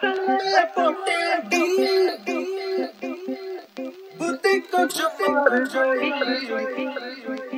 Put the control, put the control, put